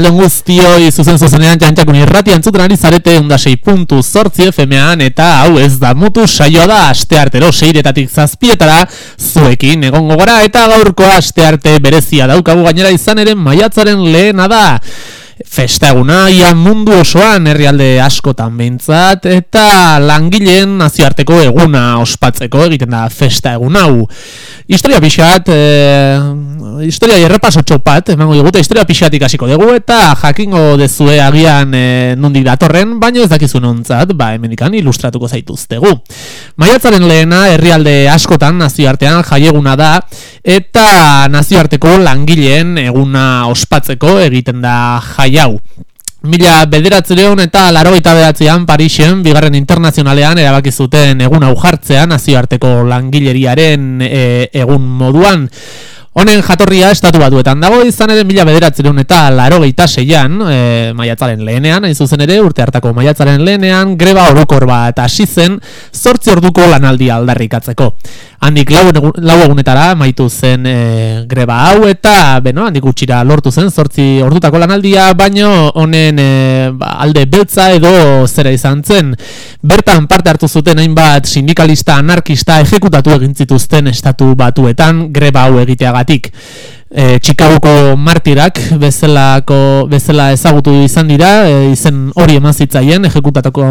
Arratxalden guztioi zuzen zuzenean jantxakun irrati entzuten ari zarete onda 6.zortzi FM-an eta hau ez da mutu saioa da asteartero seiretatik zazpietara zuekin egongo gara eta gaurko astearte berezia daukagu gainera izan ere maiatzaren lehena da festa eguna ia mundu osoan herrialde askotan behintzat eta langileen nazioarteko eguna ospatzeko egiten da festa egun hau. Historia pixat, e, historia errepasotxo bat, emango digute, historia pixatik hasiko dugu eta jakingo dezue agian e, nondik datorren, baino ez dakizu nontzat, ba hemenikan ilustratuko zaituztegu. Maiatzaren lehena herrialde askotan nazioartean jaieguna da eta nazioarteko langileen eguna ospatzeko egiten da jai hau. Mila bederatzireun eta laro eta beratzean Parixen, bigarren internazionalean erabaki zuten egun hau jartzea nazioarteko langileriaren e, egun moduan. Honen jatorria estatu batuetan dago izan ere mila bederatzireun eta laro geita seian, e, maiatzaren lehenean, hain zuzen ere, urte hartako maiatzaren lehenean, greba orukor bat hasi zen, zortzi orduko lanaldia aldarrikatzeko. Handik lau, egun, lau egunetara maitu zen e, greba hau eta, beno, handik utxira lortu zen, zortzi ordutako lanaldia, baino honen e, ba, alde beltza edo zera izan zen. Bertan parte hartu zuten hainbat sindikalista anarkista ejekutatu egin zituzten estatu batuetan greba hau egiteagatik. E, Chicagoko martirak bezalako bezala ezagutu izan dira, e, izen hori eman zitzaien ejekutatako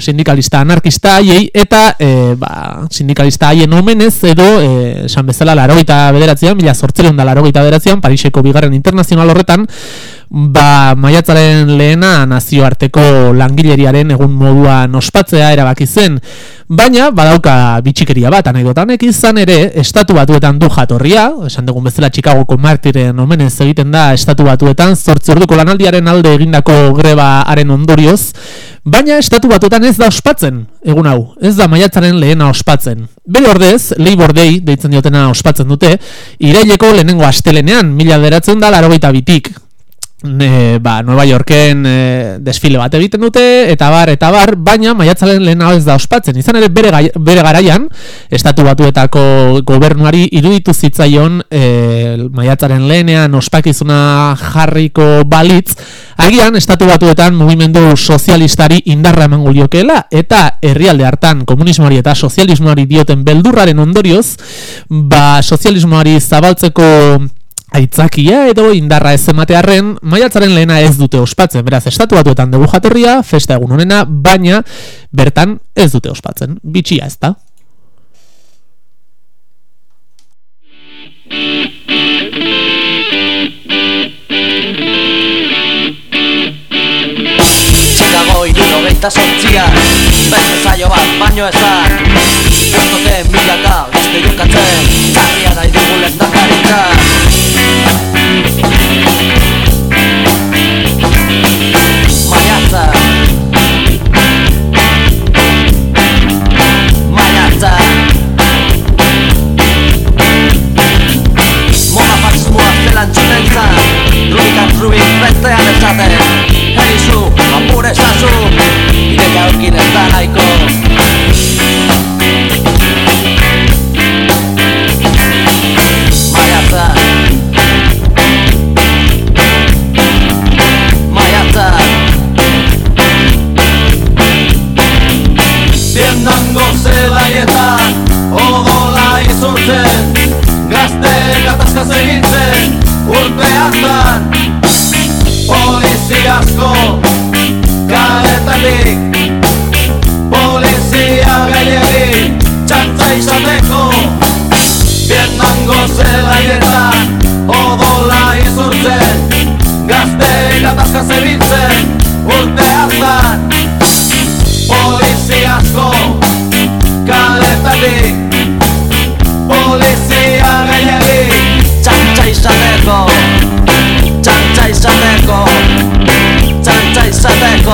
sindikalista anarkista haiei eta e, ba, sindikalista haien omenez edo esan bezala larogeita bederatzean, mila sortzeleon da larogeita bederatzean, Pariseko bigarren internazional horretan, ba, maiatzaren lehena nazioarteko langileriaren egun moduan ospatzea erabaki zen. Baina, badauka bitxikeria bat anekdotanek izan ere, estatu batuetan du jatorria, esan dugun bezala Chicagoko martiren omenez egiten da estatu batuetan, zortzi orduko lanaldiaren alde egindako grebaaren ondorioz, baina estatu batuetan ez da ospatzen, egun hau, ez da maiatzaren lehena ospatzen. Bere ordez, Labor Day, deitzen diotena ospatzen dute, iraileko lehenengo astelenean, mila beratzen da larogeita bitik, ne, ba, Nueva Yorken e, desfile bat egiten dute, eta bar, eta bar, baina maiatzaren lehen ez da ospatzen. Izan ere bere, gai, bere garaian, estatu batuetako gobernuari iruditu zitzaion e, maiatzaren lehenean ospakizuna jarriko balitz, agian estatu batuetan mugimendu sozialistari indarra eman guliokeela, eta herrialde hartan komunismoari eta sozialismoari dioten beldurraren ondorioz, ba, sozialismoari zabaltzeko aitzakia edo indarra ez ematearren, maiatzaren lehena ez dute ospatzen, beraz, estatu batuetan dugu jatorria, festa egun honena, baina bertan ez dute ospatzen, bitxia ez da. Chicago iruro geita sortzia Beste zailo bat, baino ezan Gertote milaka, beste jokatzen Txarria nahi dugu lendakaritza apure esazu Ideia aurkin ez da nahiko gatazka segitzen Urte hartan Poliziasko Kaletatik Polizia gehiagi Txantza izateko. Vietnango zelaietan Odola izurtzen Gazte gatazka zebitzen Urte hartan Poliziasko Kaletatik Txantza izateko Horrelako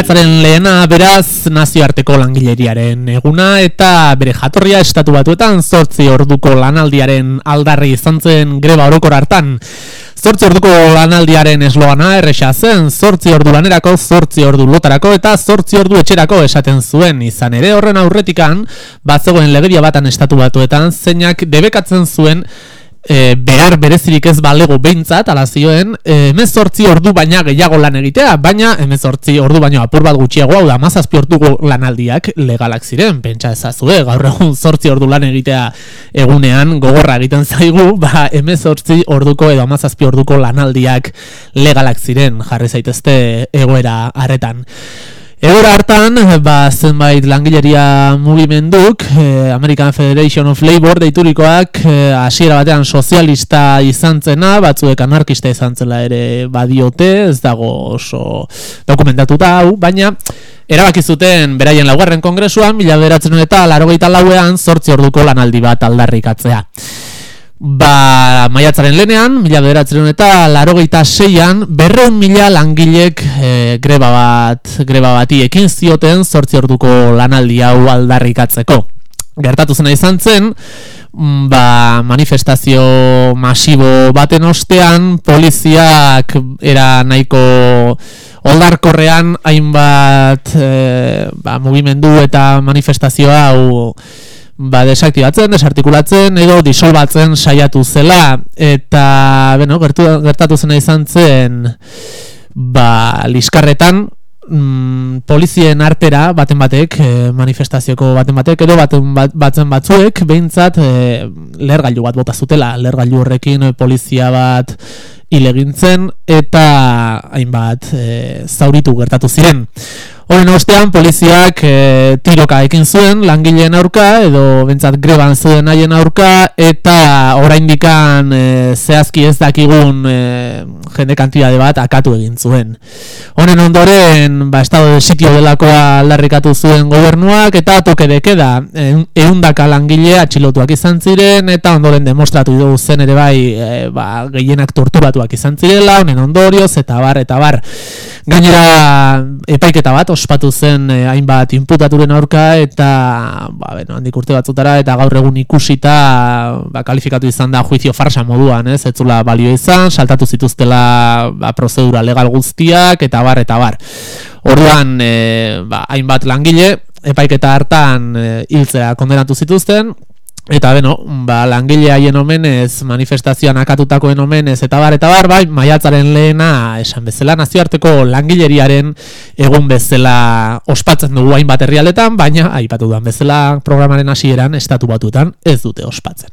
Maiatzaren lehena beraz nazioarteko langileriaren eguna eta bere jatorria estatu batuetan zortzi orduko lanaldiaren aldarri izan zen greba orokor hartan. Zortzi orduko lanaldiaren eslogana erresa zen, zortzi ordu lanerako, zortzi ordu lotarako eta zortzi ordu etxerako esaten zuen izan ere horren aurretikan, bat zegoen legedia batan estatu batuetan, zeinak debekatzen zuen e, behar berezirik ez balego behintzat, ala zioen, e, emezortzi ordu baina gehiago lan egitea, baina emezortzi ordu baino apur bat gutxiago, hau da, mazazpi ordu lanaldiak legalak ziren, pentsa ezazue, gaur egun zortzi ordu lan egitea egunean gogorra egiten zaigu, ba, emezortzi orduko edo amazazpi orduko lanaldiak legalak ziren, jarri zaitezte egoera harretan. Egora hartan, ba, zenbait langileria mugimenduk, eh, American Federation of Labor deiturikoak eh, hasiera batean sozialista izan zena, batzuek anarkista izan zela ere badiote, ez dago oso dokumentatuta hau, baina erabaki zuten beraien laugarren kongresuan, mila beratzen eta larogeita lauean, sortzi orduko lanaldi bat aldarrikatzea. Ba, maiatzaren lenean, mila bederatzen eta larogeita seian, berreun mila langilek e, greba bat, greba bati ekin zioten sortzi orduko lanaldi hau aldarrikatzeko. Gertatu zena izan zen, mm, ba, manifestazio masibo baten ostean, poliziak era nahiko oldarkorrean hainbat e, ba, mugimendu eta manifestazioa hau ba, desaktibatzen, desartikulatzen edo disolbatzen saiatu zela. Eta bueno, gertu, gertatu zena izan zen ba, liskarretan mm, polizien artera baten batek eh, manifestazioko baten batek edo baten bat, batzen batzuek behintzat e, lergailu bat bota zutela. Lergailu horrekin eh, polizia bat ilegintzen eta hainbat e, zauritu gertatu ziren Horren ostean, poliziak e, tiroka ekin zuen langileen aurka, edo bentsat greban zuen haien aurka, eta oraindikan e, zehazki ez dakigun e, jende kantidade bat akatu egin zuen. Honen ondoren, ba, estado de sitio delakoa aldarrikatu zuen gobernuak, eta toke dekeda, eundaka langile atxilotuak izan ziren, eta ondoren demostratu dugu zen ere bai, e, ba, gehienak torturatuak izan zirela, honen ondorioz, eta bar, eta bar. Gainera, epaiketa bat, ospatu zen eh, hainbat inputaturen aurka eta ba, bueno, handik urte batzutara eta gaur egun ikusita ba, kalifikatu izan da juizio farsa moduan, ez, ez zula balio izan, saltatu zituztela ba, prozedura legal guztiak eta bar, eta bar. Orduan, eh, ba, hainbat langile, epaiketa hartan e, hiltzea kondenatu zituzten, Eta beno, ba, langile haien omenez, manifestazioan akatutakoen omenez, eta bar, eta bar, bai, maiatzaren lehena, esan bezala, nazioarteko langileriaren egun bezala ospatzen dugu hain bat herrialetan, baina, aipatu duan bezala, programaren hasieran estatu batuetan ez dute ospatzen.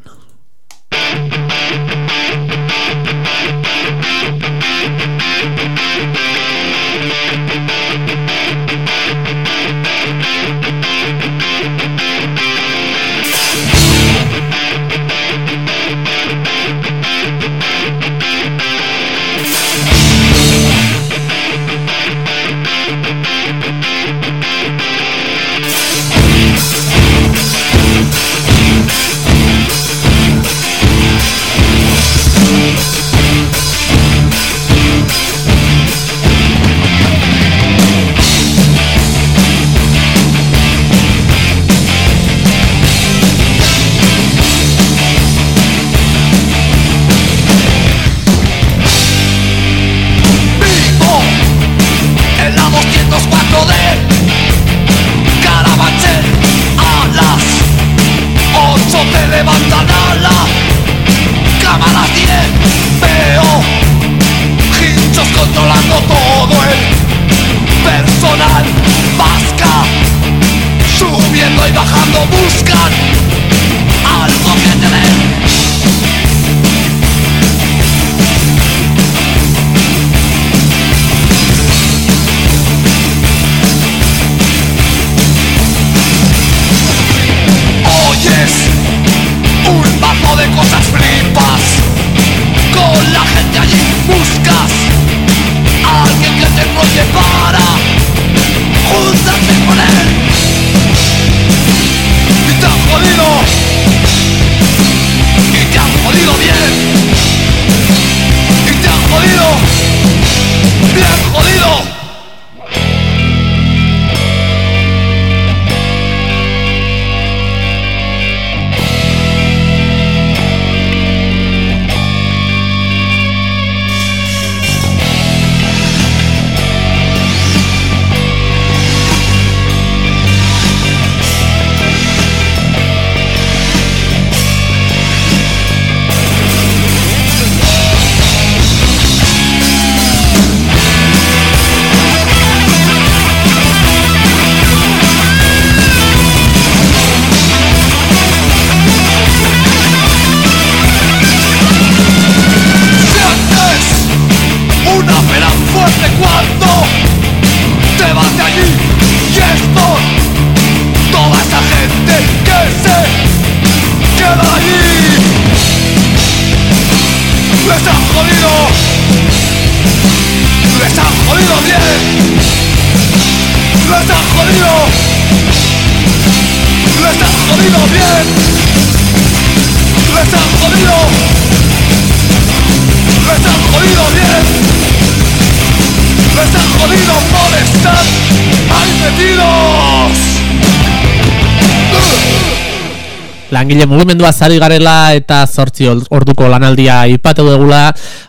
Langile mugimendua zari garela eta zortzi orduko lanaldia ipatu degula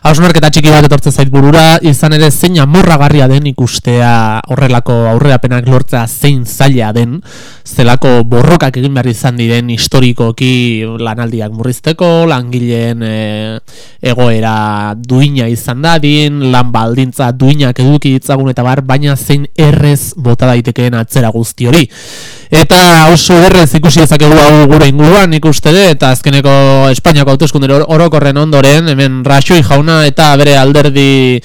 hausnarketa txiki bat etortzen zait burura. Izan ere zein amorragarria den ikustea horrelako aurreapenak lortzea zein zaila den zelako borrokak egin behar izan diren historikoki lanaldiak murrizteko langileen e, egoera duina izan dadin lan baldintza duinak eduki ditzagun eta bar baina zein errez bota daitekeen atzera guzti hori Eta oso errez ikusi ezakegu hau gure inguruan ikuste de, eta azkeneko Espainiako autoeskundero orokorren ondoren, hemen Raxoi jauna eta bere alderdi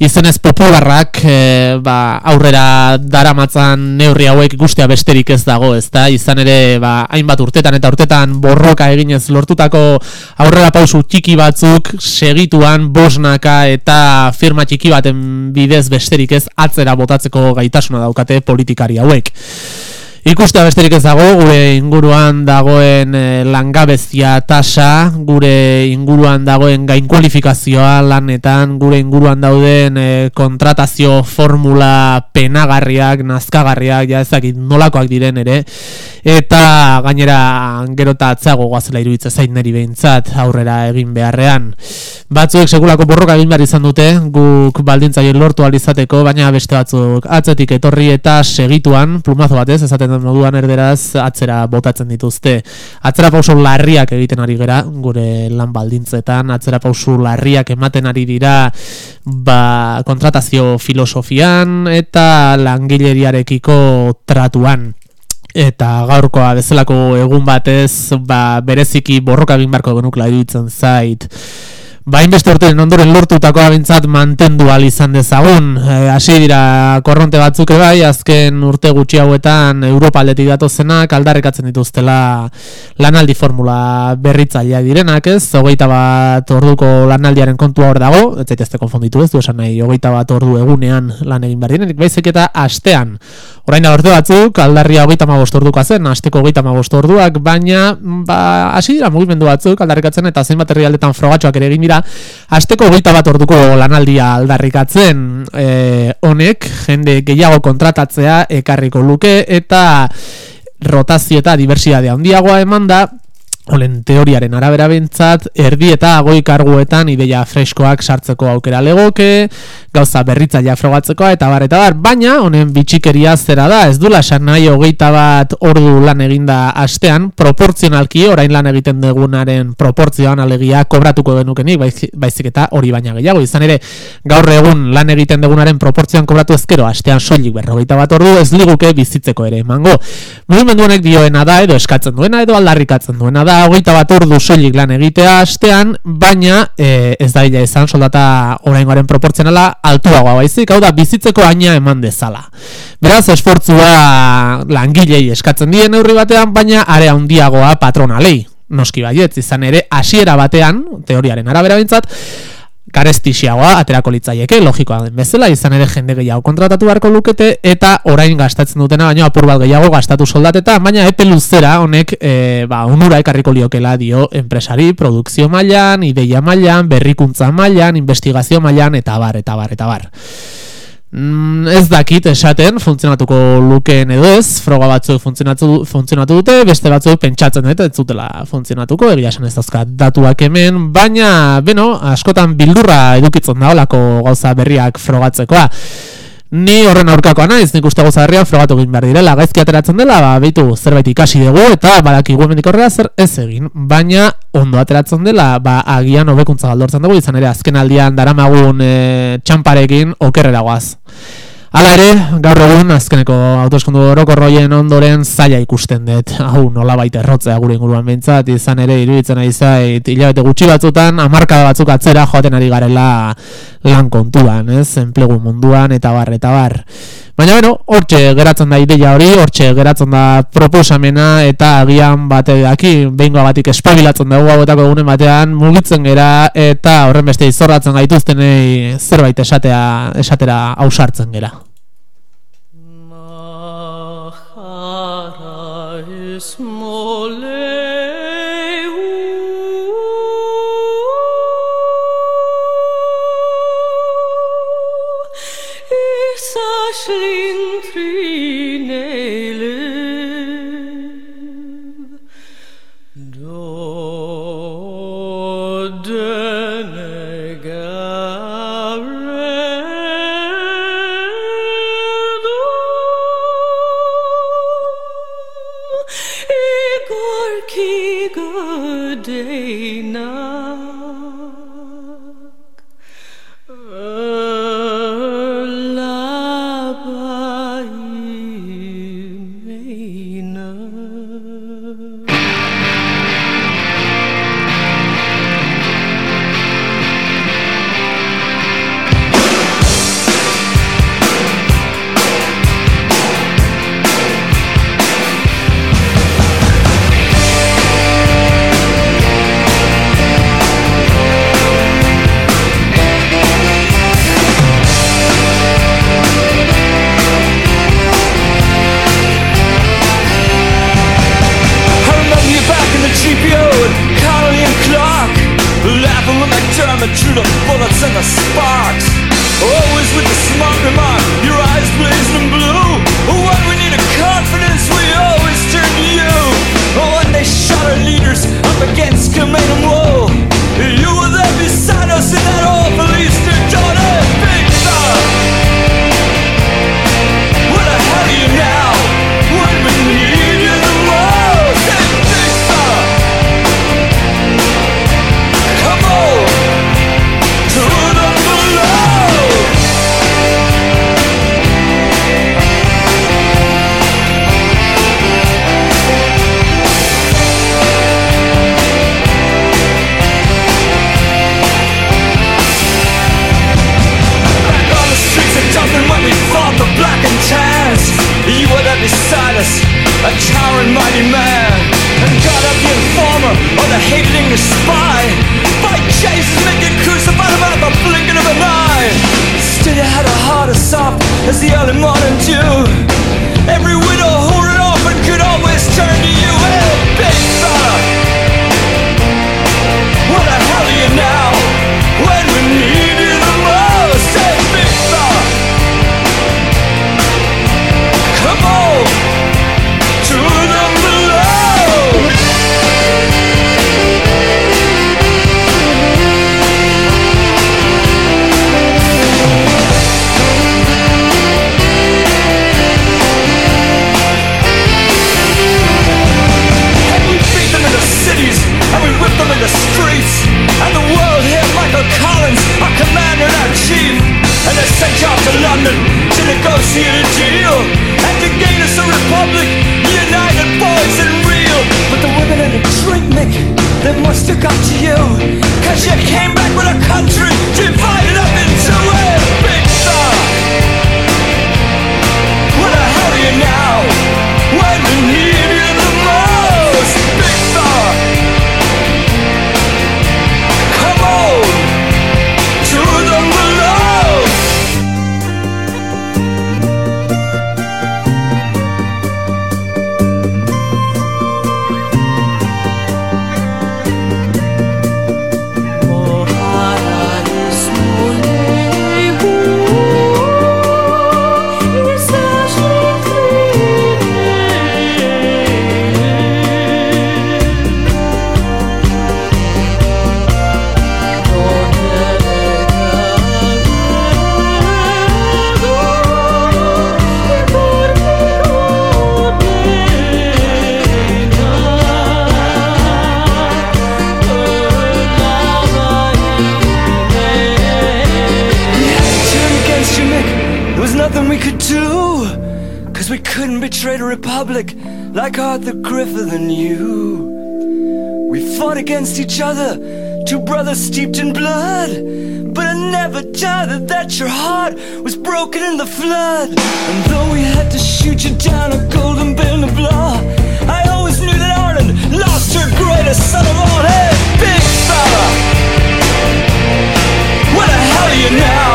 izenez popularrak e, ba, aurrera daramatzan neurri hauek ikustea besterik ez dago, ez da? Izan ere, ba, hainbat urtetan eta urtetan borroka eginez lortutako aurrera pausu txiki batzuk segituan bosnaka eta firma txiki baten bidez besterik ez atzera botatzeko gaitasuna daukate politikari hauek. Ikustea besterik ez dago, gure inguruan dagoen e, langabezia tasa, gure inguruan dagoen gain kualifikazioa lanetan, gure inguruan dauden e, kontratazio formula penagarriak, nazkagarriak, ja ezakit nolakoak diren ere, eta gainera gero eta atzago guazela iruditza zain neri behintzat aurrera egin beharrean. Batzuek segulako borroka egin behar izan dute, guk baldintzaien lortu alizateko, baina beste batzuk atzetik etorri eta segituan, plumazo batez, esaten den moduan erderaz atzera botatzen dituzte. Atzera pauso larriak egiten ari gera, gure lan baldintzetan, atzera pauso larriak ematen ari dira ba, kontratazio filosofian eta langileriarekiko tratuan. Eta gaurkoa bezalako egun batez, ba, bereziki borroka egin barko genukla iruditzen zait. Bain beste urte ondoren lortutako abintzat mantendu izan dezagun. E, hasi dira korronte batzuk bai, azken urte gutxi hauetan Europa aldetik datozenak aldarrekatzen dituztela lanaldi formula berritzailea direnak, ez? Hogeita bat orduko lanaldiaren kontua hor dago, ez zaitezte konfonditu ez, du esan nahi, hogeita bat ordu egunean lan egin behar direnik, baizik eta astean. Orain da urte batzuk, aldarria hogeita ma orduka zen, asteko hogeita ma orduak, baina, ba, hasi dira mugimendu batzuk aldarrikatzen eta zein bat herrialdetan frogatxoak ere egin dira, asteko hogeita bat orduko lanaldia aldarrikatzen e, honek jende gehiago kontratatzea ekarriko luke eta rotazio eta diversitatea handiagoa eman da. Olen teoriaren arabera bentzat, erdi eta agoi karguetan ideia freskoak sartzeko aukera legoke, gauza berritzailea frogatzekoa eta bar eta bar, baina honen bitxikeria zera da, ez dula esan nahi hogeita bat ordu lan eginda astean, proportzionalki orain lan egiten dugunaren proportzioan alegia kobratuko genukenik, baizik eta hori baina gehiago, izan ere gaur egun lan egiten dugunaren proportzioan kobratu ezkero, astean soilik berrogeita bat ordu ez liguke bizitzeko ere, mango. Mugimendu honek dioena da, edo eskatzen duena, edo aldarrikatzen duena da, hogeita bat ordu soilik lan egitea astean, baina e, ez da ila izan soldata oraingoaren proportzionala altuagoa baizik, hau da bizitzeko aina eman dezala. Beraz, esfortzua langilei eskatzen dien neurri batean, baina are handiagoa patronalei. Noski baietz, izan ere, hasiera batean, teoriaren arabera bintzat, garestixiagoa aterako litzaieke, logikoa den bezala, izan ere jende gehiago kontratatu beharko lukete, eta orain gastatzen dutena, baina apur bat gehiago gastatu soldateta, baina epe luzera honek e, ba, unura ekarriko liokela dio enpresari, produkzio mailan, ideia mailan, berrikuntza mailan, investigazio mailan, eta bar, eta bar, eta bar. Mm, ez dakit esaten funtzionatuko lukeen edo ez, froga batzuk funtzionatu, funtzionatu dute, beste batzuk pentsatzen dute, ez zutela funtzionatuko, egia esan ez dauzkat datuak hemen, baina, beno, askotan bildurra edukitzen da olako gauza berriak frogatzekoa. Ni horren aurkakoa naiz, nik uste gozarrian frogatu egin behar direla, gaizki ateratzen dela, ba, behitu zerbait ikasi dugu, eta badaki guemendik horrela zer ez egin, baina ondo ateratzen dela, ba, agian hobekuntza galdortzen dugu, izan ere azken aldian daramagun e, txamparekin okerrera guaz. Hala ere, gaur egun azkeneko autoeskundu orokorroien ondoren zaila ikusten dut. Hau, nola baita errotzea gure inguruan behintzat, izan ere, iruditzen ari zait, hilabete gutxi batzutan, amarkada batzuk atzera joaten ari garela lan kontuan, ez? Enplegu munduan, eta bar, eta bar. Baina bero, hortxe geratzen da ideia hori, hortxe geratzen da proposamena eta agian bate daki, behingoa batik espabilatzen dugu hauetako egunen batean mugitzen gera eta horren beste izorratzen gaituztenei zerbait esatea esatera ausartzen gera. Mahara each other, two brothers steeped in blood. But I never doubted that your heart was broken in the flood. And though we had to shoot you down a golden bell of blah, I always knew that Ireland lost her greatest son of all. Hey, big fella! Where the hell are you now?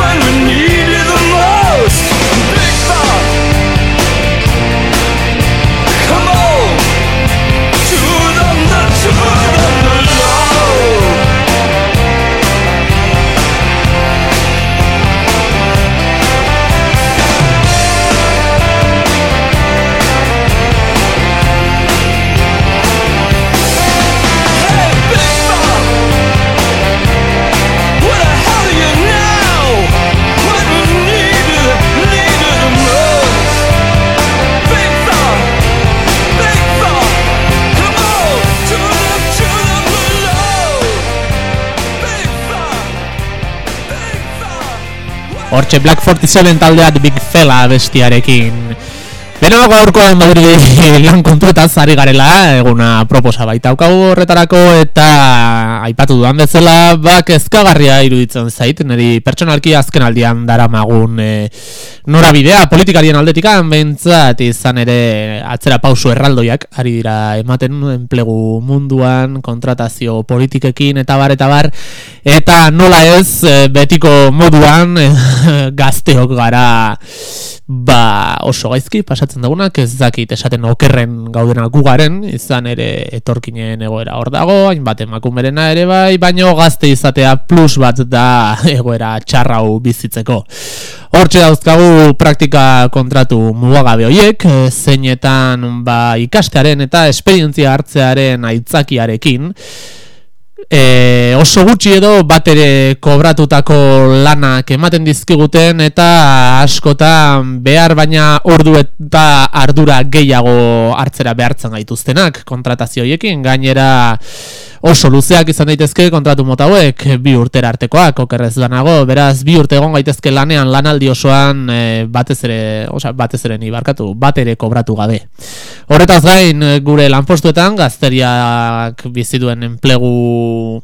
When we Hortxe Black 47 taldeat Big Fella bestiarekin. Beno, gaurkoan Madrid lan kontuetaz ari garela, eguna proposa baita aukagu horretarako, eta aipatu duan bezala, bak ezkagarria iruditzen zait, niri pertsonalki azken aldian dara magun e, norabidea, politikarien aldetikan, behintzat izan ere atzera pausu erraldoiak, ari dira ematen enplegu munduan, kontratazio politikekin, eta bar, eta bar, eta nola ez, e, betiko moduan, gazteok gara, ba oso gaizki pasatzen dagunak ez dakit esaten okerren gaudena gugaren izan ere etorkinen egoera hor dago hainbat emakumerena ere bai baino gazte izatea plus bat da egoera txarrau bizitzeko. Hortxe dauzkagu praktika kontratu mugagabe hoiek zeinetan ba ikastearen eta esperientzia hartzearen aitzakiarekin e, oso gutxi edo bat ere kobratutako lanak ematen dizkiguten eta askotan behar baina ordu eta ardura gehiago hartzera behartzen gaituztenak kontratazioiekin gainera oso luzeak izan daitezke kontratu mota hauek bi urtera artekoak okerrez lanago beraz bi urte egon gaitezke lanean lanaldi osoan e, batez ere osea batez ere ni barkatu bat ere kobratu gabe. Horretaz gain gure lanpostuetan gazteriak bizi duen enplegu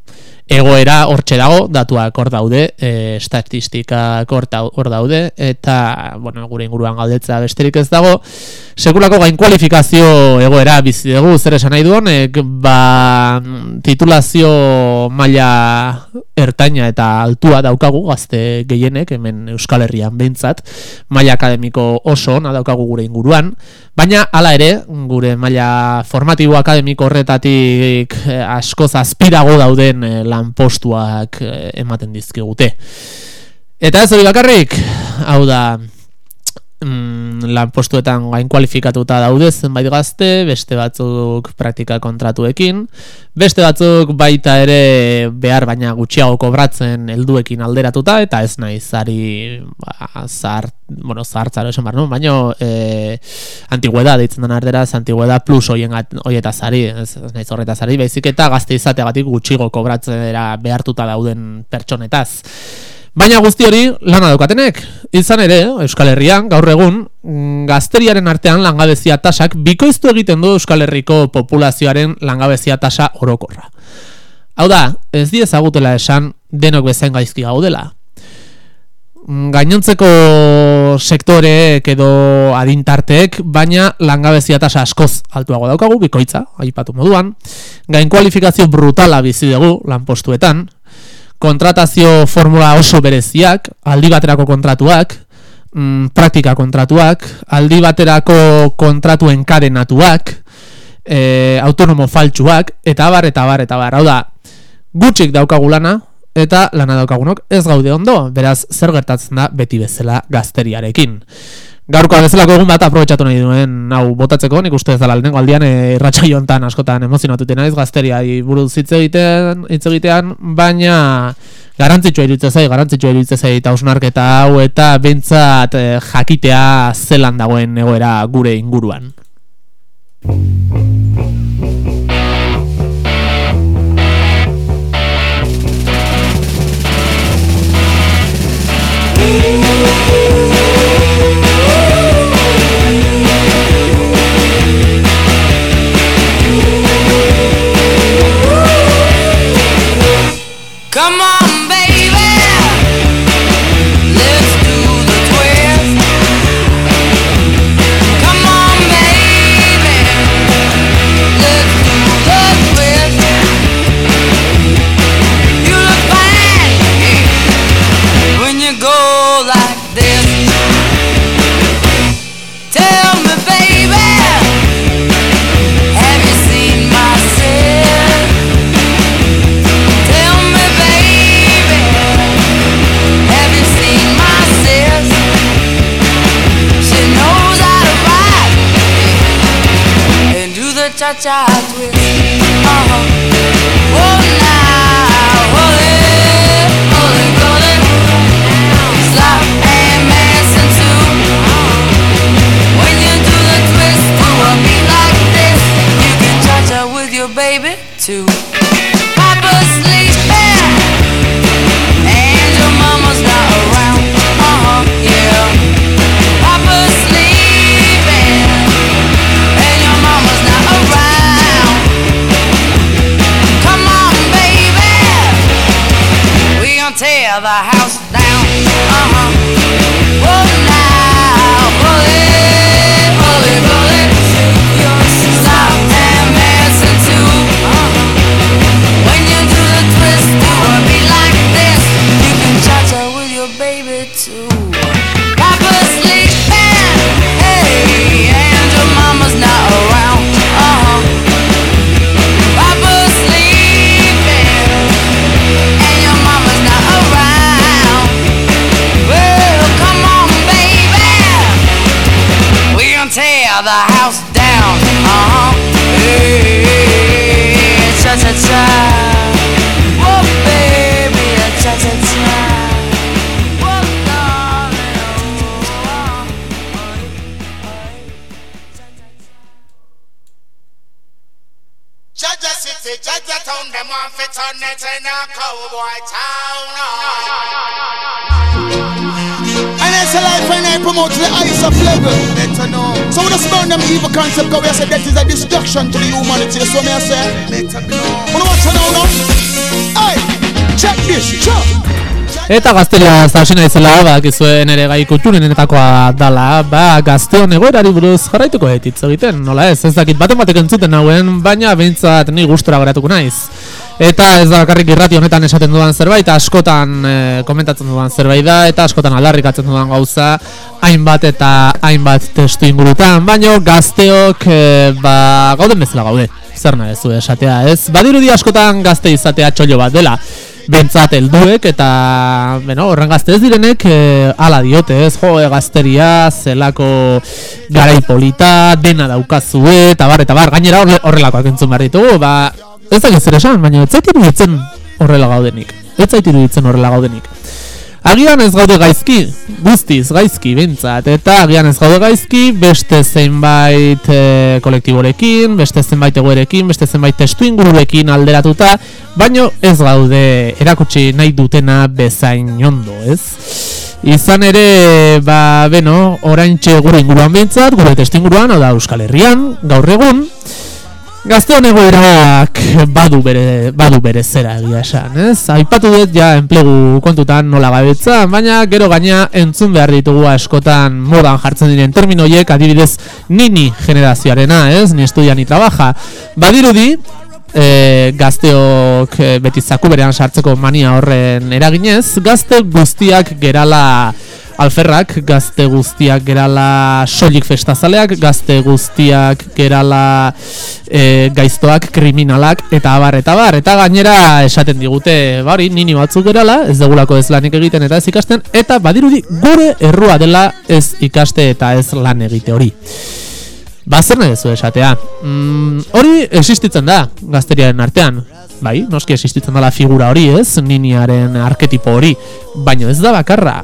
egoera hortxe dago, datuak hor daude, e, estatistikak hor daude, eta, bueno, gure inguruan galdetza besterik ez dago, sekulako gain kualifikazio egoera bizi dugu, zer esan nahi duan, ba, titulazio maila ertaina eta altua daukagu, gazte gehienek, hemen Euskal Herrian behintzat, maila akademiko oso, na daukagu gure inguruan, Baina, hala ere, gure maila formatibo akademiko horretatik eh, askoz azpirago dauden eh, lanpostuak eh, ematen dizkigute. Eta ez hori bakarrik, hau da, mm, lanpostuetan gain kualifikatuta daude zenbait gazte, beste batzuk praktika kontratuekin, beste batzuk baita ere behar baina gutxiago kobratzen helduekin alderatuta, eta ez nahi zari ba, zart, bueno, zartzaro esan bar, no? baina e, antigueda ditzen den arderaz, antigueda plus hoien hoieta zari, ez, ez nahi zorreta zari, baizik eta gazte izateagatik gutxiago kobratzen behartuta dauden pertsonetaz. Baina guzti hori lana daukatenek. Izan ere, Euskal Herrian, gaur egun, mm, gazteriaren artean langabezia tasak bikoiztu egiten du Euskal Herriko populazioaren langabezia tasa orokorra. Hau da, ez di ezagutela esan denok bezain gaizki gaudela. Mm, gainontzeko sektoreek edo adintarteek, baina langabezia tasa askoz altuago daukagu, bikoitza, aipatu moduan. Gain kualifikazio brutala bizi dugu lanpostuetan, kontratazio formula oso bereziak, aldi baterako kontratuak, mm, praktika kontratuak, aldi baterako kontratuen karenatuak, e, autonomo faltsuak, eta bar, eta bar, eta bar. Hau da, gutxik daukagu lana, eta lana daukagunok ez gaude ondo, beraz zer gertatzen da beti bezala gazteriarekin. Gaurko bezalako egun bat aprobetsatu nahi duen hau botatzeko, nik uste ez dela lehenengo aldian erratxai eh, hontan askotan emozionatuten naiz gazteria buruz hitz egitean, hitz egitean, baina garantzitsua iruditzen zai, garantzitsua iruditzen zai eta osnarketa hau eta bentsat eh, jakitea zelan dagoen egoera gure inguruan. cha. Tear the house down. Uh-huh. Hey, cha cha cha. Whoa, baby, cha cha cha. Darling. Jaja City, Jaja Town, them fit on it promote to the highest of level. Better know, So we just burn them evil concept because we say that is a destruction to the humanity. So me I say, better know. wanna watch now now? Hey, check this, check. Eta gazteria hasi naizela, badakizuen ere gai kulturenetakoa dala, ba, gazteon egoerari buruz jarraituko hitz egiten, nola ez, ez dakit baten batek entzuten nauen, baina behintzat ni gustora geratuko naiz. Eta ez da bakarrik irrati honetan esaten dudan zerbait, askotan e, komentatzen dudan zerbait da, eta askotan aldarrikatzen dudan gauza, hainbat eta hainbat testu ingurutan, baino gazteok e, ba, gauden bezala gaude, zer nahi zu esatea, ez? Badirudi askotan gazte izatea txollo bat dela, bentsat helduek eta bueno, horren gazte ez direnek e, ala diote, ez? Jo, e, gazteria, zelako garaipolita, dena daukazue, eta bar, eta bar, gainera horre, horrelakoak entzun behar ditugu, ba, ez da zer esan, baina ez zait iruditzen horrela gaudenik. Ez zait iruditzen horrela gaudenik. Agian ez gaude gaizki, guztiz gaizki bentsat, eta agian ez gaude gaizki beste zenbait e, kolektiborekin, beste zenbait egoerekin, beste zenbait testu ingururekin alderatuta, baino ez gaude erakutsi nahi dutena bezain ondo, ez? Izan ere, ba, beno, oraintxe gure inguruan bentsat, gure testu inguruan, hau da Euskal Herrian, gaur egun, Gazte honego erak badu bere, badu bere zera egia esan, ez? Aipatu dut ja enplegu kontutan nola gabetza, baina gero gaina entzun behar ditugu askotan modan jartzen diren terminoiek adibidez nini generazioarena, ez? Ni estudia ni trabaja. Badirudi, e, gazteok e, beti zaku berean sartzeko mania horren eraginez, gazte guztiak gerala alferrak, gazte guztiak gerala soilik festazaleak, gazte guztiak gerala e, gaiztoak, kriminalak, eta abar, eta abar, eta gainera esaten digute, bari, nini batzuk gerala, ez degulako ez lanik egiten eta ez ikasten, eta badirudi gure errua dela ez ikaste eta ez lan egite hori. Ba, zer nahi duzu esatea? Mm, hori existitzen da, gazteriaren artean. Bai, noski existitzen dela figura hori ez, niniaren arketipo hori. Baina ez da bakarra.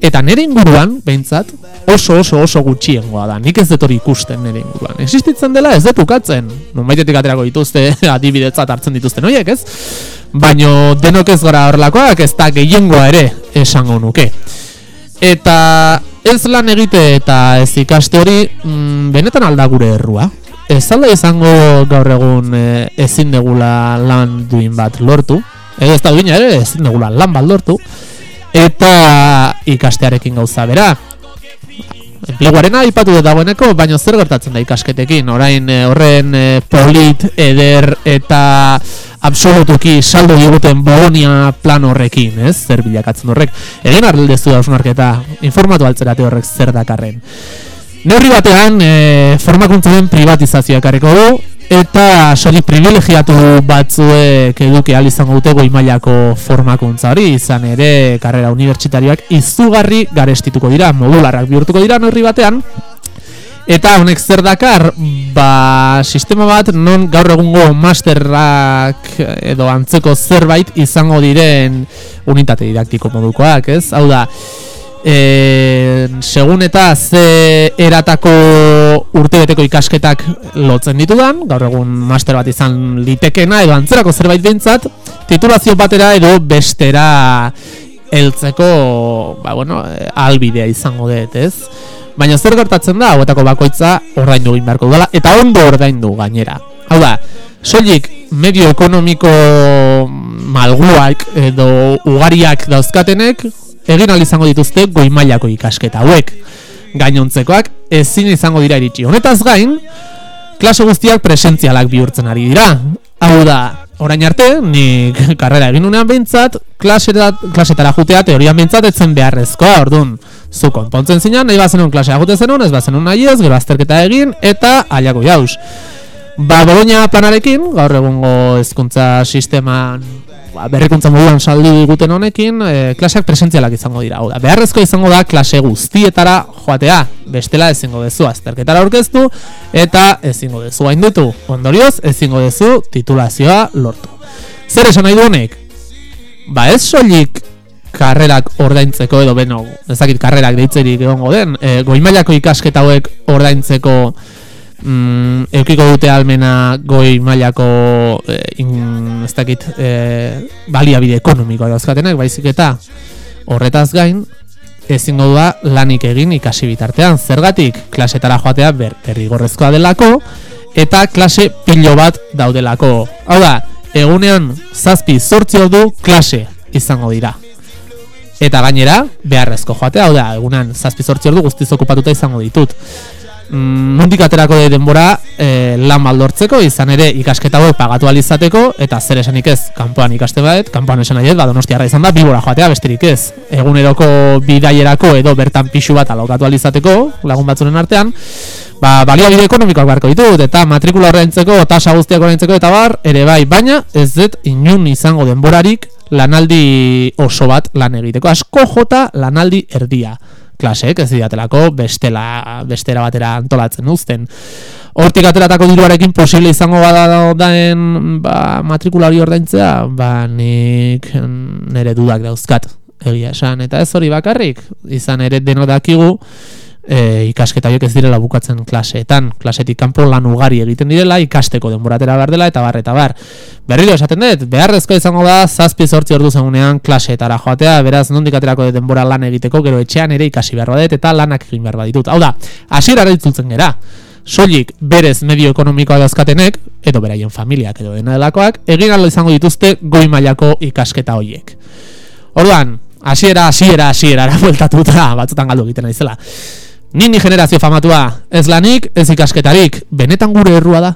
Eta nire inguruan, behintzat, oso oso oso gutxiengoa da. Nik ez dut hori ikusten nire inguruan. Existitzen dela ez dut ukatzen. Nonbaitetik aterako dituzte, adibidetzat hartzen dituzten horiek ez. Baino denok ez gara horrelakoak ez da gehiengoa ere esango nuke. Eta ez lan egite eta ez ikaste hori mm, benetan alda gure errua. Ez alda izango gaur egun e, ezin degula lan duin bat lortu. E, ez da duina ere ezin degula lan bat lortu. Eta ikastearekin gauza bera. Enpleguarena aipatu dut dagoeneko, baina zer gertatzen da ikasketekin. Orain eh, horren eh, polit, eder eta absolutuki saldo diguten Bolonia plan horrekin, ez? Zer bilakatzen horrek. Egin ardeldezu da osnarketa, informatu altzerate horrek zer dakarren. Neurri batean, e, formakuntzaren privatizazioa ekarriko du, eta sori privilegiatu batzuek eduki ahal izango dute goi mailako formakuntza hori, izan ere karrera unibertsitarioak izugarri garestituko dira, modularrak bihurtuko dira neurri batean, Eta honek zer dakar, ba, sistema bat non gaur egungo masterrak edo antzeko zerbait izango diren unitate didaktiko modukoak, ez? Hau da, e, segun eta ze eratako urtebeteko ikasketak lotzen ditudan, gaur egun master bat izan litekena edo antzerako zerbait behintzat, titulazio batera edo bestera heltzeko, ba, bueno, albidea izango dut, ez? Baina zer gertatzen da, hauetako bakoitza ordaindu egin beharko dela, eta ondo ordaindu gainera. Hau da, soilik medio ekonomiko malguak edo ugariak dauzkatenek egin izango dituzte goi mailako ikasketa hauek. Gainontzekoak ezin izango dira iritsi. Honetaz gain, klase guztiak presentzialak bihurtzen ari dira. Hau da, orain arte, nik karrera egin unean behintzat, klasetara jutea teorian behintzat etzen beharrezkoa, orduan, zu konpontzen zinan, nahi bazenun klasea jute zenun, ez bazenun nahi ez, gero azterketa egin, eta aliako jauz. Ba, Bologna planarekin, gaur egungo hezkuntza sisteman ba, berrikuntza moduan saldu diguten honekin, e, klaseak presentzialak izango dira. Hau da, beharrezko izango da klase guztietara joatea, bestela ezingo dezu azterketara aurkeztu eta ezingo dezu haindutu. Ondorioz, ezingo dezu titulazioa lortu. Zer esan nahi du honek? Ba ez soilik karrerak ordaintzeko edo beno, ezakit karrerak deitzerik egongo den, e, goimailako ikasketa hauek ordaintzeko mm, eukiko dute almena goi mailako e, in, ez dakit e, baliabide ekonomikoa dauzkatenak, baizik eta horretaz gain ezingo da lanik egin ikasi bitartean. Zergatik klasetara joatea ber, derrigorrezkoa delako eta klase pilo bat daudelako. Hau da, egunean zazpi zortzi du klase izango dira. Eta gainera, beharrezko joatea, hau da, egunean zazpi zortzi ordu guztiz okupatuta izango ditut nondik aterako de denbora e, lan baldortzeko, izan ere ikasketa hauek pagatu alizateko, eta zer esanik ez, kanpoan ikaste bat, kanpoan esan nahi ez, ba, donostiarra izan da, bibora joatea besterik ez. Eguneroko bidaierako edo bertan pixu bat alokatu alizateko, lagun batzuren artean, ba, baliabide ekonomikoak barko ditut, eta matrikula ordaintzeko, tasa guztiak ordaintzeko, eta bar, ere bai, baina ez dut inun izango denborarik lanaldi oso bat lan egiteko. Asko jota lanaldi erdia klaseek ez didatelako bestela bestera batera antolatzen uzten. Hortik ateratako diruarekin posible izango bada daen ba, matrikula hori ordaintzea, ba, nik nire dudak dauzkat egia esan. Eta ez hori bakarrik, izan ere denok dakigu, e, ikasketa horiek ez direla bukatzen klaseetan, klasetik kanpo lan ugari egiten direla, ikasteko denboratera behar dela, eta bar, eta bar. Berriro esaten dut, beharrezko izango da, zazpi sortzi ordu zegunean klaseetara joatea, beraz nondik aterako dut denbora lan egiteko, gero etxean ere ikasi behar badet, eta lanak egin behar baditut. Hau da, hasiera ditzutzen gera, soilik berez medio ekonomikoa dauzkatenek, edo beraien familiak edo dena delakoak, egin aldo izango dituzte goi mailako ikasketa horiek. Orduan, hasiera, hasiera, hasiera, bueltatuta, batzutan galdu egiten naizela. Nini generazio famatua, ez lanik, ez ikasketarik, benetan gure errua da?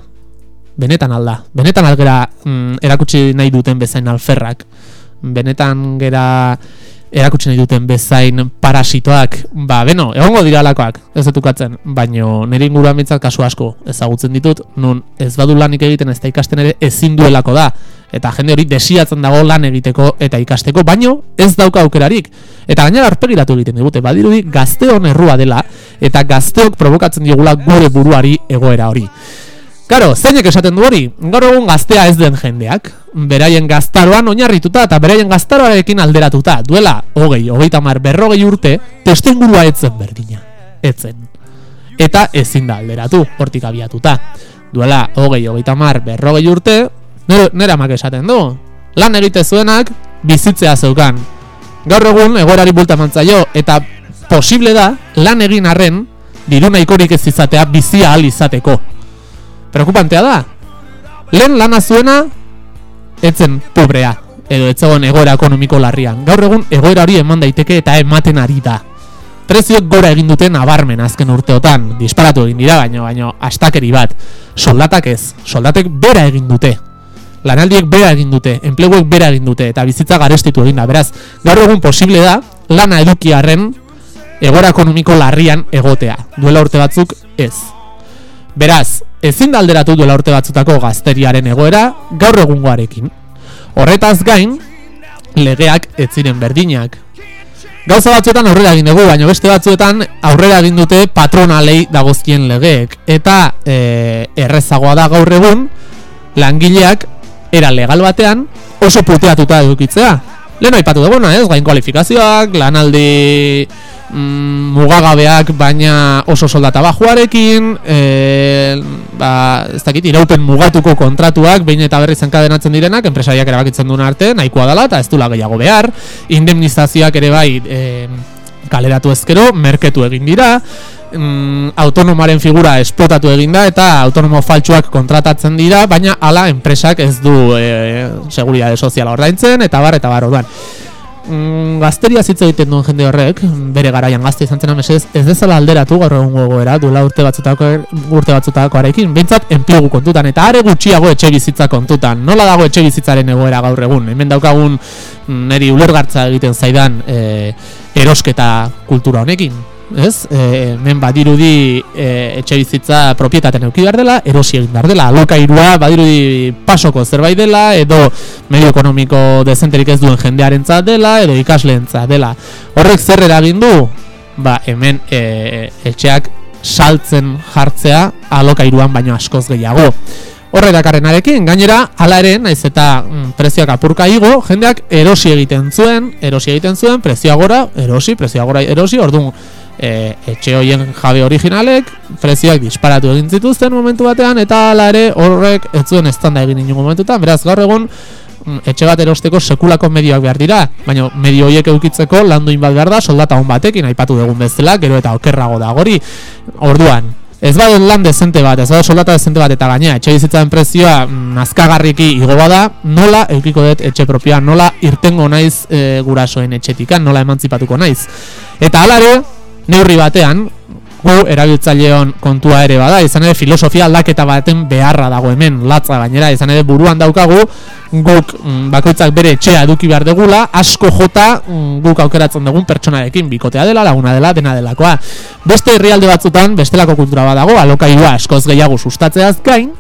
Benetan alda, benetan algera mm, erakutsi nahi duten bezain alferrak, benetan gera erakutsi nahi duten bezain parasitoak, ba, beno, egongo dira alakoak, ez dutukatzen, baino nire inguruan bintzat kasu asko ezagutzen ditut, nun ez badu lanik egiten ez da ikasten ere ezin duelako da, eta jende hori desiatzen dago lan egiteko eta ikasteko, baino ez dauka aukerarik. Eta gainera arpegiratu egiten digute, badirudi gazteon errua dela, eta gazteok provokatzen digula gure buruari egoera hori. Karo, zeinek esaten du hori, gaur egun gaztea ez den jendeak, beraien gaztaroan oinarrituta eta beraien gaztaroarekin alderatuta, duela, hogei, hogei tamar, berrogei urte, testen gurua etzen berdina, etzen. Eta ezin da alderatu, hortik abiatuta. Duela, hogei, hogei tamar, berrogei urte, nera amak esaten du. Lan egite zuenak bizitzea zeukan. Gaur egun egoerari bulta mantzaio eta posible da lan egin arren diru nahikorik ez izatea bizia ahal izateko. Preokupantea da. Lehen lana zuena etzen pobrea edo etzegon egoera ekonomiko larrian. Gaur egun egoera hori eman daiteke eta ematen ari da. Prezioek gora egin duten abarmen azken urteotan, disparatu egin dira baino, baino astakeri bat. Soldatak ez, soldatek bera egin dute lanaldiek bera egin dute, enpleguek bera egin dute, eta bizitza garestitu egin da. Beraz, gaur egun posible da, lana edukiarren egora ekonomiko larrian egotea. Duela urte batzuk, ez. Beraz, ezin da alderatu duela urte batzutako gazteriaren egoera, gaur egungoarekin. Horretaz gain, legeak ez ziren berdinak. Gauza batzuetan aurrera egin dugu, baina beste batzuetan aurrera egin dute patronalei dagozkien legeek. Eta e, errezagoa da gaur egun, langileak era legal batean oso puteatuta edukitzea. Lehen aipatu duguna, ez? Gain kualifikazioak, lanaldi mm, mugagabeak, baina oso soldata bajuarekin, e, ba, ez dakit, iraupen mugatuko kontratuak, behin eta berri zenkadenatzen direnak, enpresariak erabakitzen duen arte, nahikoa dela, eta ez du gehiago behar, indemnizazioak ere bai, e, kaleratu ezkero, merketu egin dira, mm, autonomaren figura esplotatu egin da eta autonomo faltsuak kontratatzen dira, baina hala enpresak ez du e, seguridade soziala ordaintzen eta bar eta bar orduan. Mm, gazteria zitza egiten duen jende horrek, bere garaian gazte izan zena mesez, ez dezala alderatu gaur egun gogoera, duela urte batzutako urte batzutako arekin, bintzat enplegu kontutan, eta are gutxiago etxe bizitza kontutan. Nola dago etxe bizitzaren egoera gaur egun? Hemen daukagun mm, neri ulergartza egiten zaidan e, erosketa kultura honekin ez? E, hemen badirudi e, etxe bizitza propietaten euki behar dela, erosi egin behar dela, alokairua badirudi pasoko zerbait dela, edo medio ekonomiko dezenterik ez duen jendearen dela, edo ikasleentzat dela. Horrek zer eragin du? Ba, hemen e, etxeak saltzen jartzea alokairuan baino askoz gehiago. Horre dakarenarekin, gainera, hala ere, naiz eta mm, prezioak apurka igo, jendeak erosi egiten zuen, erosi egiten zuen, prezioa gora, erosi, prezioa gora, erosi, orduan, e, etxe hoien jabe originalek prezioak disparatu egin zituzten momentu batean eta hala ere horrek ez zuen estanda egin inungo momentutan beraz gaur egun mm, etxe bat erosteko sekulako medioak behar dira baina medio horiek eukitzeko landuin bat behar da soldata hon batekin aipatu dugun bezala gero eta okerrago da gori orduan Ez baden lan dezente bat, ez baden soldata dezente bat eta gaina etxe bizitzaren prezioa mm, nazkagarriki igo bada, nola eukiko dut etxe propioa, nola irtengo naiz e, gurasoen etxetikan, nola emantzipatuko naiz. Eta alare, neurri batean gu erabiltzaileon kontua ere bada izan ere filosofia aldaketa baten beharra dago hemen latza gainera izan ere buruan daukagu guk mm, bakoitzak bere etxea eduki behar degula asko jota mm, guk aukeratzen dugun pertsonarekin bikotea dela laguna dela dena delakoa. Beste herrialde batzutan bestelako kultura badago alokairua askoz gehiago sustatzeaz gain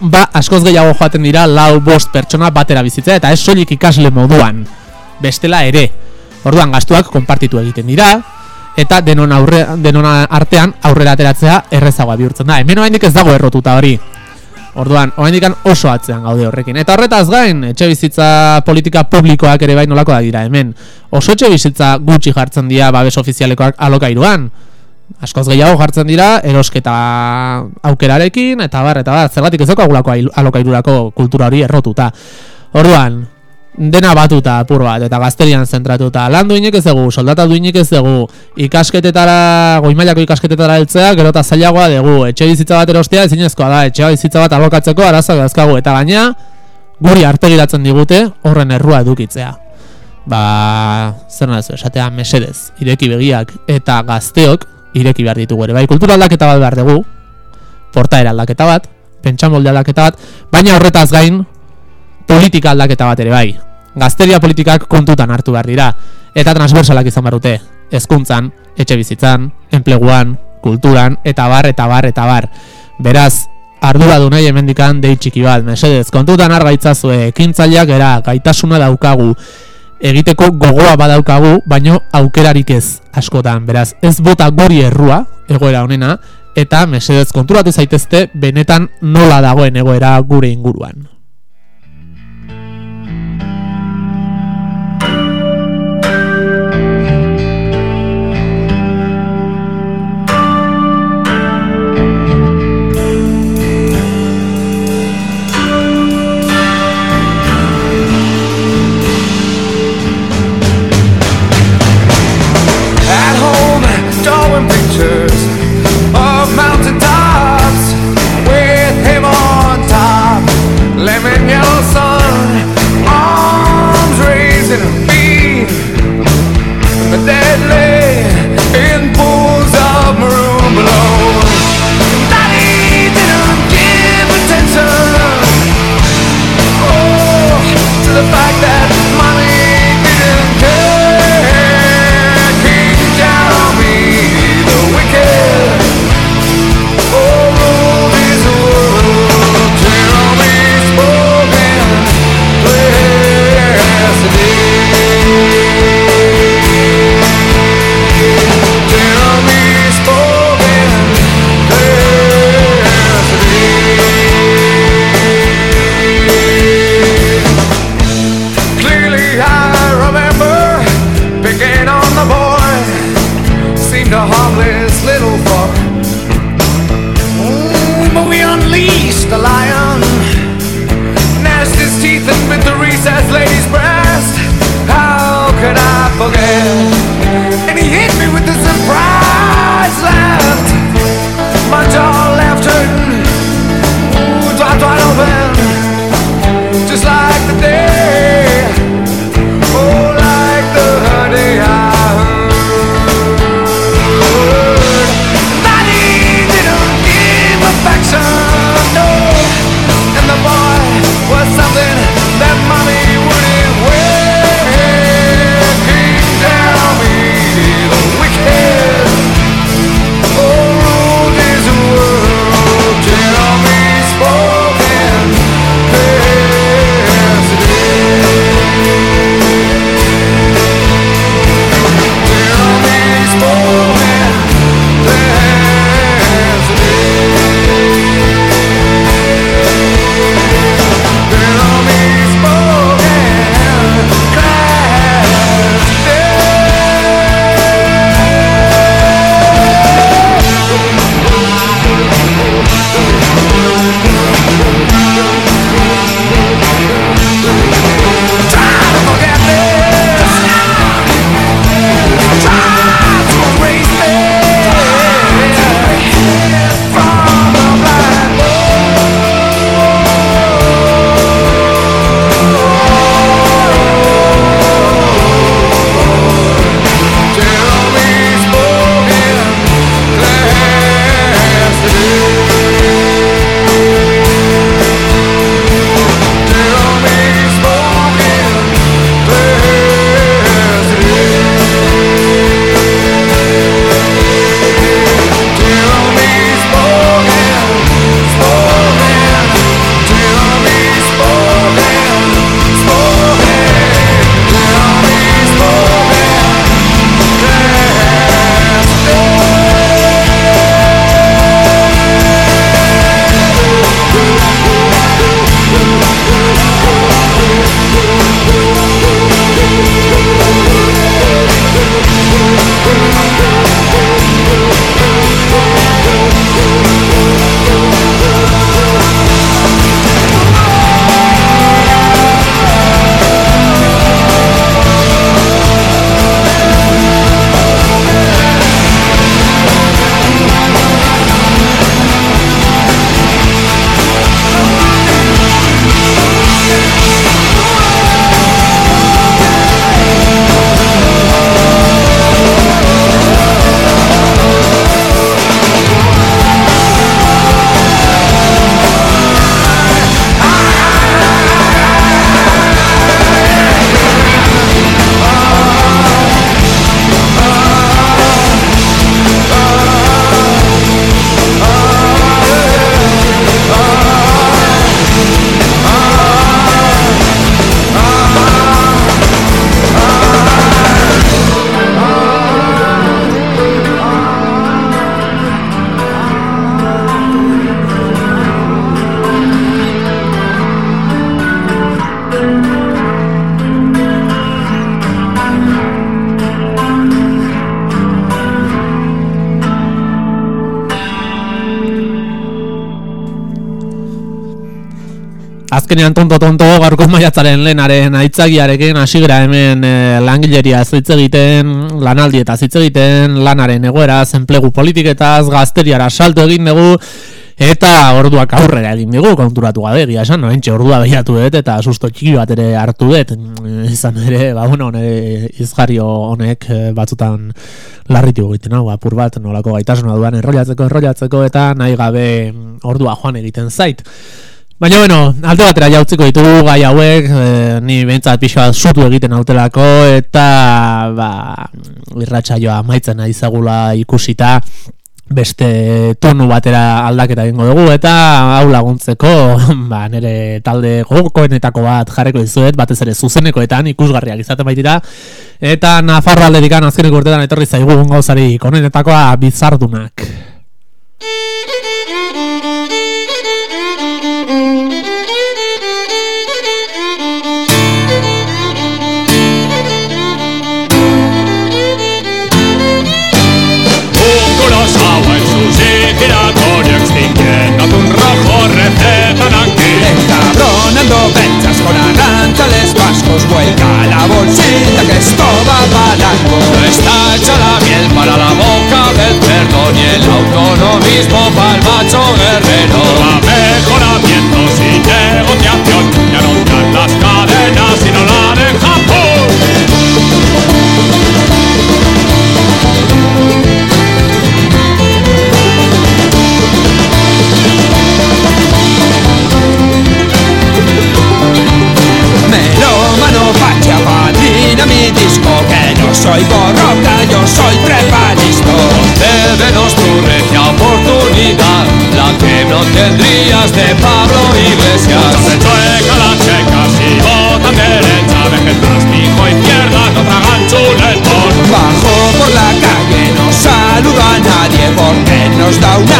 ba askoz gehiago joaten dira lau bost pertsona batera bizitzea eta ez soilik ikasle moduan bestela ere. Orduan gastuak konpartitu egiten dira eta denon aurre denon artean aurrera ateratzea errezagoa bihurtzen da. Hemen oraindik ez dago errotuta hori. Orduan, oraindik oso atzean gaude horrekin. Eta horretaz gain, etxe bizitza politika publikoak ere bai nolako da dira hemen. Oso etxe bizitza gutxi jartzen dira babes ofizialekoak alokairuan. Askoz gehiago jartzen dira erosketa aukerarekin eta bar eta bar zergatik ez daukagulako alokairurako kultura hori errotuta. Orduan, dena batuta apur bat eta gazterian zentratuta. Lan duinek ez dugu, soldata duinek ez dugu. Ikasketetara, goimailako ikasketetara heltzea, gero eta zailagoa dugu. Etxe bizitza bat erostea ezinezkoa da, etxe bizitza bat alokatzeko arazak dazkagu eta baina guri artegiratzen digute horren errua edukitzea. Ba, zer nazu, esatea mesedez, ireki begiak eta gazteok ireki behar ditugu ere, bai, kultura aldaketa bat behar dugu. Portaera aldaketa bat, pentsamolde aldaketa bat, baina horretaz gain politika aldaketa bat ere bai. Gazteria politikak kontutan hartu behar dira. Eta transversalak izan barute. Hezkuntzan, etxe bizitzan, enpleguan, kulturan, eta bar, eta bar, eta bar. Beraz, ardura du nahi emendikan dei txiki bat. Mesedez, kontutan argaitzazue, ekintzaileak era, gaitasuna daukagu, egiteko gogoa badaukagu, baino aukerarik ez askotan. Beraz, ez bota gori errua, egoera honena, eta mesedez konturatu zaitezte, benetan nola dagoen egoera gure inguruan. Pictures azkenean tonto-tonto gaurko maiatzaren lehenaren aitzagiarekin hasi hemen e, langileria hitz egiten, lanaldi eta hitz egiten, lanaren egoeraz, enplegu politiketaz, gazteriara salto egin dugu, eta orduak aurrera egin dugu konturatu gabe, egia esan, norentxe ordua behiatu dut, eta susto txiki bat ere hartu dut, izan ere, ba, bueno, nire izgario honek eh, batzutan larritu egiten hau, apur bat, nolako gaitasuna duan enrollatzeko, enrollatzeko, eta nahi gabe ordua joan egiten zait. Baina, bueno, alde batera jautziko ditugu gai hauek, e, ni behintzat pixo bat sutu egiten autelako, eta, ba, irratsaioa maitzen nahi zagula ikusita, beste tonu batera aldaketa egingo dugu eta hau laguntzeko ba, nire talde gogokoenetako bat jarreko dizuet batez ere zuzenekoetan ikusgarriak izaten baitira. Eta Nafarro alderikan azkeneko urtetan etorri zaigu gauzari konenetakoa bizardunak bolsita que esto va para largo No está hecha la miel para la boca del cerdo ni el autonomismo nos da un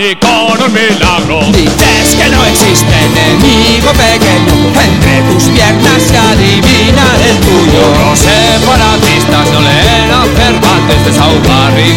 ni con un milagro Dices que no existe enemigo pequeño. Entre tus piernas se adivina el tuyo. Los separatistas no leen a Cervantes Desahogar y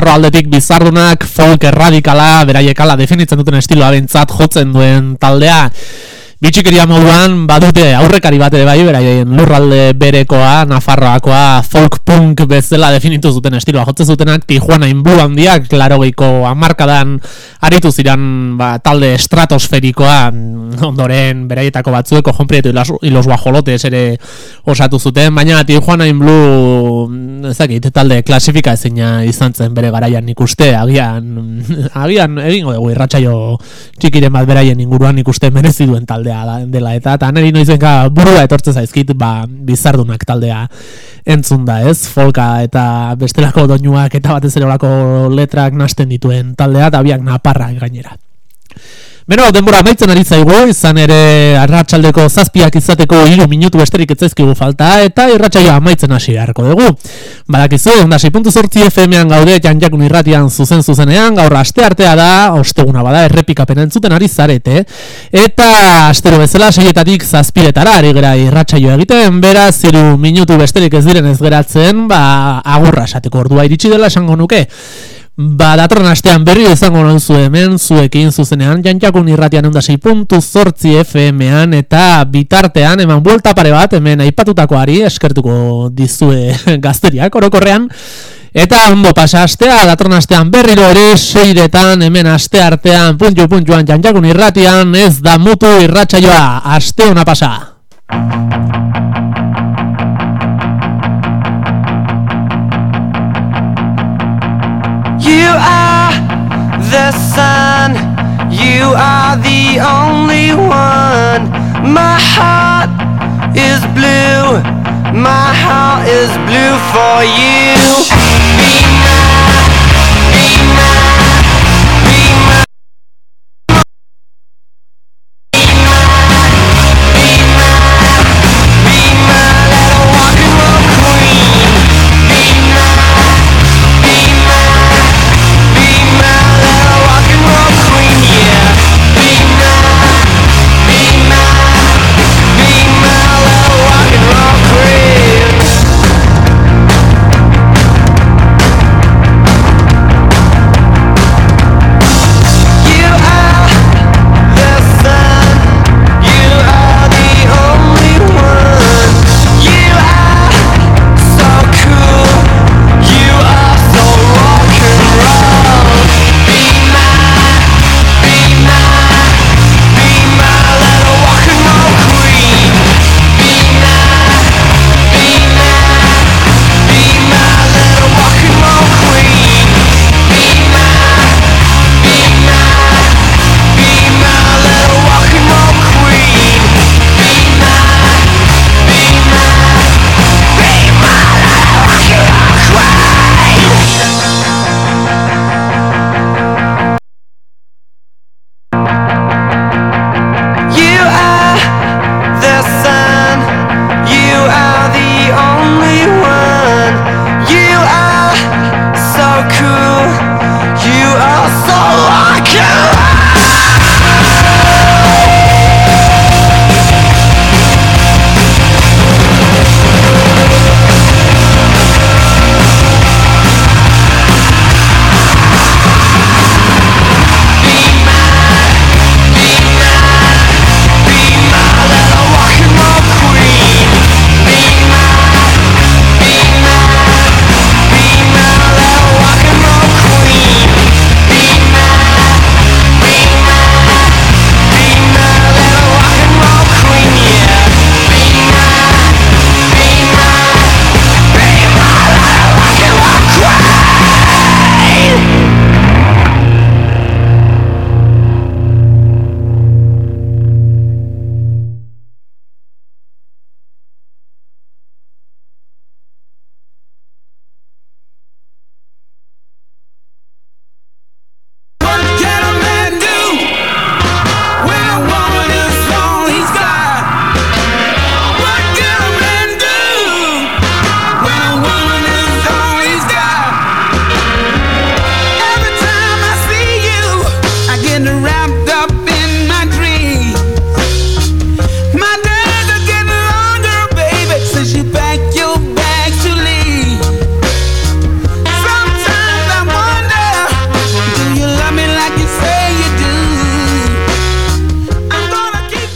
Nafarro aldetik bizardunak folk erradikala, beraiekala definitzen duten estiloa bentsat jotzen duen taldea. Bitxikeria moduan badute aurrekari bat ere bai beraien lurralde berekoa, Nafarroakoa, folk punk bezala definitu zuten estiloa. Jotzen zutenak Tijuana inblu handiak, klaro geiko amarkadan aritu ziran ba, talde estratosferikoa. Ondoren beraietako batzueko jonprietu y los guajolotes ere osatu zuten, baina Tijuana inblu ezakit, talde klasifika ezina izan zen bere garaian nik uste, agian agian egingo dugu irratsaio txikiren bat beraien inguruan nik uste merezi duen taldea dela eta eta neri noizenka burua etortzen zaizkit ba, bizardunak taldea entzun da ez? Folka eta bestelako doinuak eta batez ere letrak nasten dituen taldea eta biak naparrak gainera Beno, denbora amaitzen ari zaigu, izan ere arratsaldeko zazpiak izateko hiru minutu besterik etzaizkigu falta, eta irratsaioa amaitzen hasi beharko dugu. Badakizu, onda 6.zortzi FM-ean gaude, janjakun irratian zuzen zuzenean, gaur aste artea da, osteguna bada, errepikapena entzuten ari zarete, eta astero bezala seietatik zazpiretara ari gera irratsaio egiten, beraz, hiru minutu besterik ez diren ez geratzen, ba, agurra esateko ordua iritsi dela esango nuke. Ba, datorren astean berri izango nauzu hemen, zuekin zuzenean, jantxakun irratian eunda puntu zortzi FM-ean, eta bitartean, eman buelta pare bat, hemen aipatutakoari eskertuko dizue gazteriak, orokorrean, Eta ondo pasa astea, datorren astean berriro ere, seiretan, hemen aste artean, puntu puntuan jantxakun irratian, ez da mutu irratsaioa, aste ona pasa. The sun, you are the only one. My heart is blue, my heart is blue for you. Be nice.